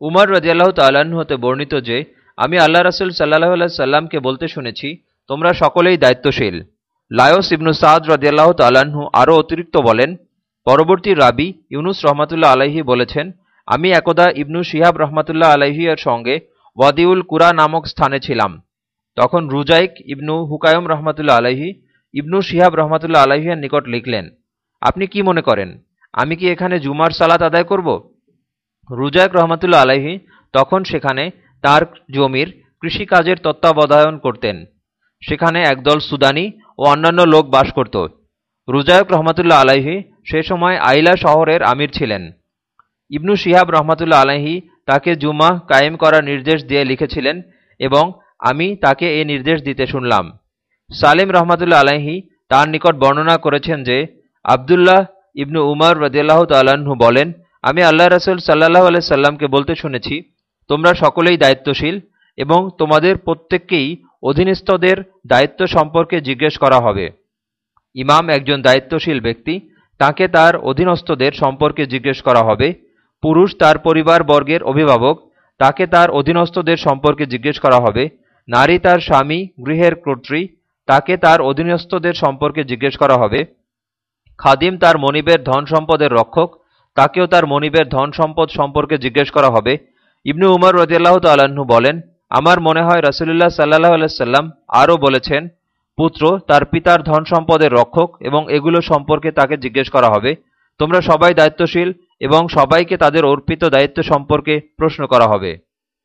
উমর রাজিয়াল্লাহ তাল্লাহ্ন হতে বর্ণিত যে, আমি আল্লাহ রাসুল সাল্লাহ আল্লাহ সাল্লামকে বলতে শুনেছি, তোমরা সকলেই দায়িত্বশীল। লায়স ইবনু সাদ রাজিয়াল্লাহ তাল্লাহ্ন আরও অতিরিক্ত বলেন, পরবর্তী রাবি ইউনুস রহমাতুল্লাহ আলাহি বলেছেন, আমি একদা ইবনু শিহাব রহমাতুল্লাহ আলাহি এর সঙ্গে ওয়াদিউল কুরা নামক স্থানে ছিলাম। তখন রুজাইক ইবনু হুকায়ম রহমাতুল্লাহ আলাহি ইবনু শিহাব রহমাতুল্লাহ আলাহিয়ার নিকট লিখলেন, আপনি কি মনে করেন, আমি কি এখানে জুমার সালাত আদায় করব? রুজায়ক রহমাতুল্লা আলাহি তখন সেখানে তার জমির কৃষিকাজের তত্ত্বাবধায়ন করতেন। সেখানে একদল সুদানি ও অন্যান্য লোক বাস করত। রুজায়ক রহমাতুল্লা আলাহি সে সময় আইলা শহরের আমির ছিলেন। ইবনু শিহাব রহমাতুল্লা আলাহি তাকে জুমা কায়েম করার নির্দেশ দিয়ে লিখেছিলেন এবং আমি তাকে এ নির্দেশ দিতে শুনলাম। সালিম রহমাতুল্লা আলাহি তার নিকট বর্ণনা করেছেন যে আবদুল্লাহ ইবনু উমর রদিয়াল্লাহ তাল্লাহ্ন বলেন আমি আল্লাহ রসুল সাল্লাহ আলাই সাল্লামকে বলতে শুনেছি, তোমরা সকলেই দায়িত্বশীল এবং তোমাদের প্রত্যেককেই অধীনস্থদের দায়িত্ব সম্পর্কে জিজ্ঞেস করা হবে। ইমাম একজন দায়িত্বশীল ব্যক্তি, তাকে তার অধীনস্থদের সম্পর্কে জিজ্ঞেস করা হবে। পুরুষ তার পরিবার বর্গের অভিভাবক, তাকে তার অধীনস্থদের সম্পর্কে জিজ্ঞেস করা হবে। নারী তার স্বামী, গৃহের কর্ত্রী, তাকে তার অধীনস্থদের সম্পর্কে জিজ্ঞেস করা হবে। খাদিম তার মনিবের ধন সম্পদের রক্ষক তাকেও তার মনিবের ধন সম্পদ সম্পর্কে জিজ্ঞেস করা হবে। ইবনু উমর রদিয়াল্লাহ তাল্লাহ্ন বলেন, আমার মনে হয় রসুলুল্লাহ সাল্লাহ আলাইসাল্লাম আরও বলেছেন, পুত্র তার পিতার ধন সম্পদের রক্ষক এবং এগুলো সম্পর্কে তাকে জিজ্ঞেস করা হবে। তোমরা সবাই দায়িত্বশীল এবং সবাইকে তাদের অর্পিত দায়িত্ব সম্পর্কে প্রশ্ন করা হবে।